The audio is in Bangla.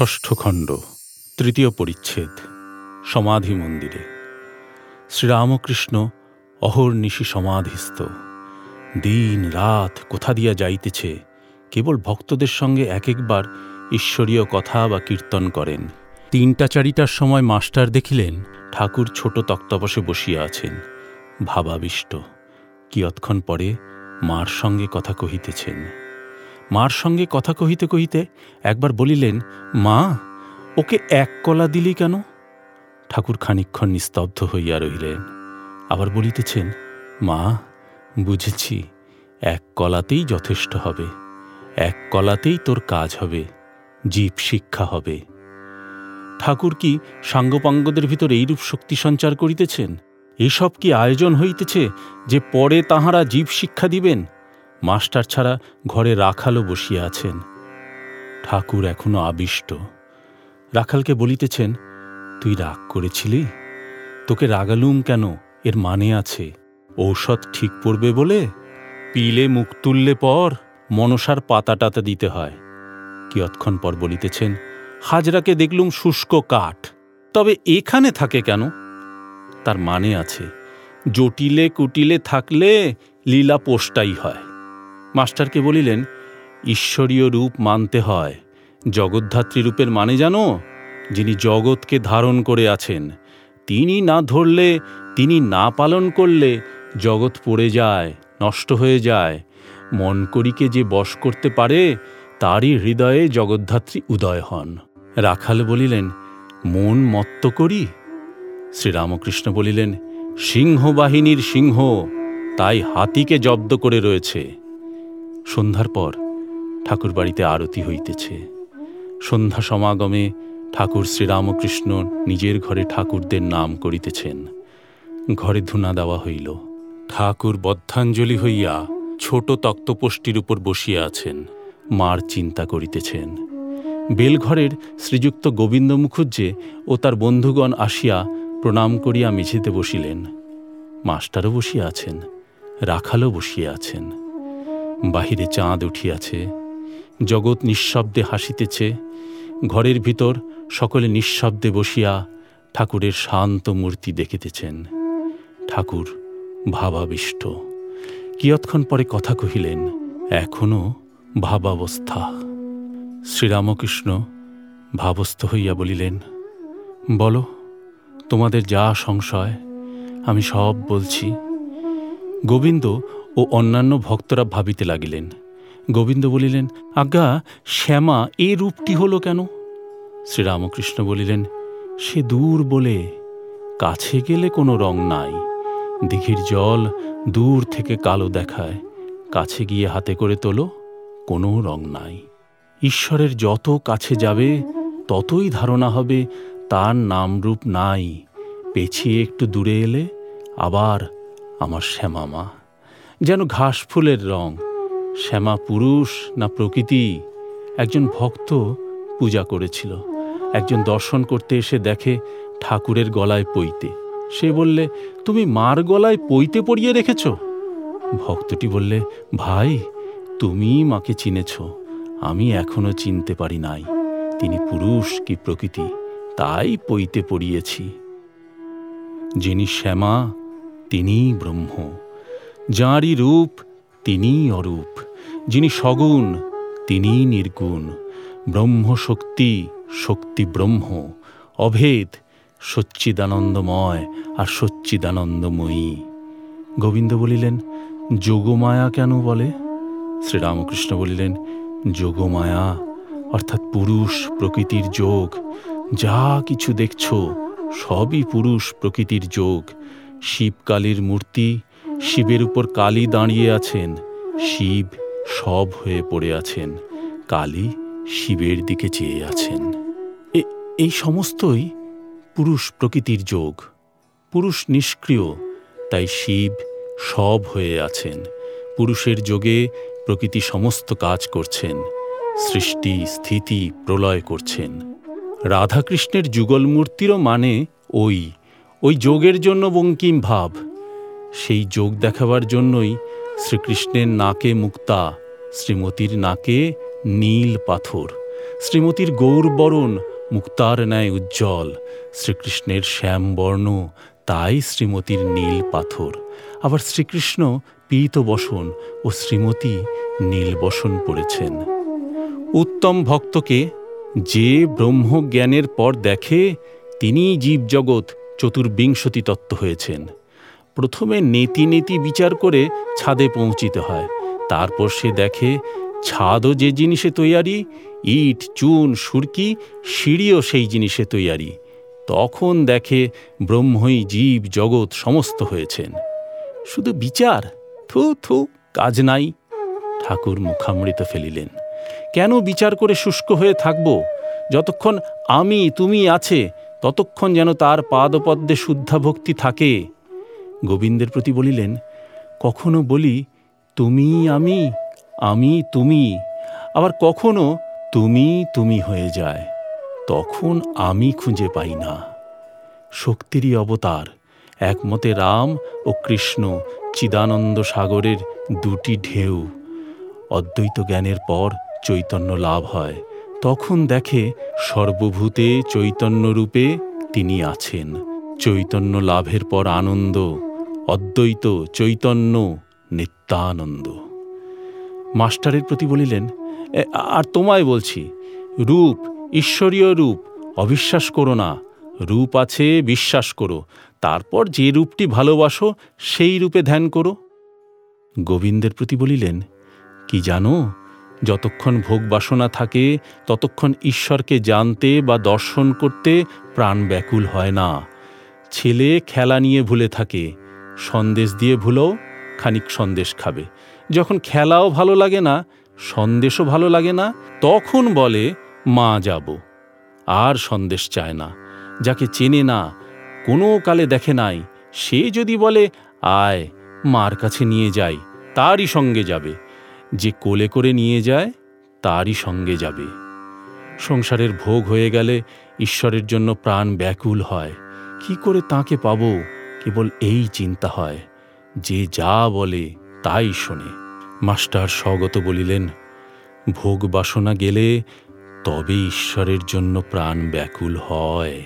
ষষ্ঠ খণ্ড, তৃতীয় পরিচ্ছেদ, সমাধি মন্দিরে। শ্রীরামকৃষ্ণ অহর্নিশি সমাধিস্থ। দিন রাত কোথা দিয়া যাইতেছে, কেবল ভক্তদের সঙ্গে এক একবার ঈশ্বরীয় কথা বা কীর্তন করেন। তিনটা চারিটার সময় মাস্টার দেখিলেন, ঠাকুর ছোট তক্তপসে বসিয়া আছেন। ভাবাবিষ্ট, কিয়ৎক্ষণ পরে মার সঙ্গে কথা কহিতেছেন। মার সঙ্গে কথা কহিতে কহিতে একবার বলিলেন, মা, ওকে এক কলা দিলি কেন? ঠাকুর খানিক্ষণ নিস্তব্ধ হইয়া রহিলেন। আবার বলিতেছেন, মা, বুঝেছি, এক কলাতেই যথেষ্ট হবে, এক কলাতেই তোর কাজ হবে, জীব শিক্ষা হবে। ঠাকুর কি সাঙ্গপাঙ্গদের ভিতর এইরূপ শক্তি সঞ্চার করিতেছেন? এসব কি আয়োজন হইতেছে যে পরে তাহারা জীব শিক্ষা দিবেন? মাস্টার ছাড়া ঘরে রাখালও বসিয়া আছেন। ঠাকুর এখনও আবিষ্ট। রাখালকে বলিতেছেন, তুই রাগ করেছিলি? তোকে রাগালুম কেন? এর মানে আছে। ঔষধ ঠিক পড়বে বলে? পিলে মুখ তুললে পর মনসার পাতা টাতা দিতে হয়। কিয়ৎক্ষণ পর বলিতেছেন, হাজরাকে দেখলুম শুষ্ক কাঠ। তবে এখানে থাকে কেন? তার মানে আছে, জটিলে কুটিলে থাকলে লীলা পোষ্টাই হয়। মাস্টারকে বলিলেন, ঈশ্বরীয় রূপ মানতে হয়। জগদ্ধাত্রী রূপের মানে জানো? যিনি জগৎকে ধারণ করে আছেন, তিনি না ধরলে, তিনি না পালন করলে জগৎ পড়ে যায়, নষ্ট হয়ে যায়। মন করিকে যে বশ করতে পারে, তারই হৃদয়ে জগদ্ধাত্রী উদয় হন। রাখাল বলিলেন, মন মত্ত করি? শ্রীরামকৃষ্ণ বলিলেন, সিংহবাহিনীর সিংহ, তাই হাতিকে জব্দ করে রয়েছে। সন্ধ্যার পর ঠাকুর বাড়িতে আরতি হইতেছে। সন্ধ্যা সমাগমে ঠাকুর শ্রীরামকৃষ্ণ নিজের ঘরে ঠাকুরদের নাম করিতেছেন। ঘরে ধুনা দেওয়া হইল। ঠাকুর বদ্ধাঞ্জলি হইয়া ছোট তক্তপোষ্টির উপর বসিয়া আছেন। মার চিন্তা করিতেছেন। বেলঘরের শ্রীযুক্ত গোবিন্দ মুখুজ্জে ও তার বন্ধুগণ আসিয়া প্রণাম করিয়া মেঝেতে বসিলেন। মাস্টারও বসিয়া আছেন, রাখালও বসিয়া আছেন। বাহিরে চাঁদ উঠিয়াছে, জগৎ নিঃশব্দে হাসিতেছে, ঘরের ভিতর সকলে নিঃশব্দে বসিয়া ঠাকুরের শান্ত মূর্তি দেখিতেছেন। ঠাকুর ভাবাবিষ্ট। কিয়ৎক্ষণ পরে কথা কহিলেন, এখনও ভাবাবস্থা। শ্রীরামকৃষ্ণ ভাবস্থ হইয়া বলিলেন, বলো, তোমাদের যা সংশয়, আমি সব বলছি। গোবিন্দ ও অন্যান্য ভক্তরা ভাবিতে লাগিলেন। গোবিন্দ বলিলেন, আজ্ঞা, শ্যামা, এ রূপটি হল কেন? শ্রীরামকৃষ্ণ বলিলেন, সে দূর বলে, কাছে গেলে কোনো রং নাই। দিঘির জল দূর থেকে কালো দেখায়, কাছে গিয়ে হাতে করে তোলো, কোনো রং নাই। ঈশ্বরের যত কাছে যাবে, ততই ধারণা হবে, তার নামরূপ নাই। পেছিয়ে একটু দূরে এলে, আবার আমার শ্যামামা। যেন ঘাস ফুলের রং, শ্যামা পুরুষ না প্রকৃতি। একজন ভক্ত পূজা করেছিল। একজন দর্শন করতে এসে দেখে ঠাকুরের গলায় পইতে সে বললে, তুমি মার গলায় পইতে পড়িয়ে রেখেছ? ভক্তটি বললে, ভাই, তুমি মাকে চিনেছ। আমি এখনও চিনতে পারি নাই। তিনি পুরুষ কি প্রকৃতি, তাই পইতে পড়িয়েছি যিনি শ্যামা, তিনিই ব্রহ্ম। যাঁরই রূপ, তিনিই অরূপ। যিনি সগুণ, তিনিই নির্গুণ। ব্রহ্ম শক্তি শক্তি ব্রহ্ম। অভেদ, সচ্চিদানন্দময় আর সচ্চিদানন্দময়ী। গোবিন্দ বলিলেন, যোগমায়া কেন বলে? শ্রীরামকৃষ্ণ বলিলেন, যোগমায়া, অর্থাৎ পুরুষ প্রকৃতির যোগ। যা কিছু দেখছ, সবই পুরুষ প্রকৃতির যোগ। শিবকালীর মূর্তি শিবের উপর কালী দাঁড়িয়ে আছেন। শিব সব হয়ে পড়ে আছেন। কালী শিবের দিকে চেয়ে আছেন। এই সমস্তই পুরুষ প্রকৃতির যোগ। পুরুষ নিষ্ক্রিয়, তাই শিব সব হয়ে আছেন। পুরুষের যোগে প্রকৃতি সমস্ত কাজ করছেন। সৃষ্টি, স্থিতি প্রলয় করছেন। রাধাকৃষ্ণের যুগলমূর্তিরও মানে ওই। ওই যোগের জন্য বঙ্কিম ভাব। সেই যোগ দেখাবার জন্যই শ্রীকৃষ্ণের নাকে মুক্তা, শ্রীমতীর নাকে নীল পাথর। শ্রীমতীর গৌরবরণ মুক্তার ন্যায় উজ্জ্বল। শ্রীকৃষ্ণের শ্যামবর্ণ তাই শ্রীমতীর নীল পাথর। আবার শ্রীকৃষ্ণ পীত বসন ও শ্রীমতী নীল বসন পড়েছেন। উত্তম ভক্তকে যে ব্রহ্মজ্ঞানের পর দেখে তিনি জীবজগৎ চতুর্বিংশতি তত্ত্ব হয়েছেন। প্রথমে নেতি নেতি বিচার করে ছাদে পৌঁছিতে হয়। তারপর সে দেখে, ছাদও যে জিনিসে তৈয়ারি, ইট, চুন, সুরকি, সিঁড়িও সেই জিনিসে তৈয়ারি। তখন দেখে ব্রহ্মই জীব, জগৎ সমস্ত হয়েছেন। শুধু বিচার? থু থু, কাজ নাই। ঠাকুর মুখামৃত ফেলিলেন। কেন বিচার করে শুষ্ক হয়ে থাকব? যতক্ষণ আমি, তুমি আছে, ততক্ষণ যেন তার পাদপদ্মে শুদ্ধা ভক্তি থাকে। গোবিন্দের প্রতি বলিলেন, কখনো বলি তুমি আমি আমি তুমি। আবার কখনো তুমি তুমি হয়ে যায়, তখন আমি খুঁজে পাই না। শক্তিরই অবতার, একমতে রাম ও কৃষ্ণ চিদানন্দ সাগরের দুটি ঢেউ। অদ্বৈত জ্ঞানের পর চৈতন্য লাভ হয়, তখন দেখে সর্বভূতে চৈতন্য রূপে তিনি আছেন। চৈতন্য লাভের পর আনন্দ অদ্বৈত চৈতন্য নিত্যানন্দ। মাস্টারের প্রতি বলিলেন আর তোমায় বলছি, রূপ, ঈশ্বরীয় রূপ, অবিশ্বাস করো না। রূপ আছে, বিশ্বাস করো। তারপর যে রূপটি ভালোবাসো, সেই রূপে ধ্যান করো। গোবিন্দের প্রতি বলিলেন, কি জানো, যতক্ষণ ভোগ বাসনা থাকে, ততক্ষণ ঈশ্বরকে জানতে বা দর্শন করতে প্রাণ ব্যাকুল হয় না। ছেলে খেলা নিয়ে ভুলে থাকে সন্দেশ দিয়ে ভুলেও খানিক সন্দেশ খাবে। যখন খেলাও ভালো লাগে না, সন্দেশও ভালো লাগে না, তখন বলে, মা যাব। আর সন্দেশ চায় না। যাকে চেনে না, কোনো কালে দেখে নাই, সে যদি বলে, আয়, মার কাছে নিয়ে যাই, তারই সঙ্গে যাবে। যে কোলে করে নিয়ে যায়, তারই সঙ্গে যাবে। সংসারের ভোগ হয়ে গেলে ঈশ্বরের জন্য প্রাণ ব্যাকুল হয়। কি করে তাকে পাব? কেবল এই চিন্তা হয়, যে যা বলে তাই শোনে। মাস্টার স্বগত বলিলেন, ভোগ বাসনা গেলে তবে ঈশ্বরের জন্য প্রাণ ব্যাকুল হয়।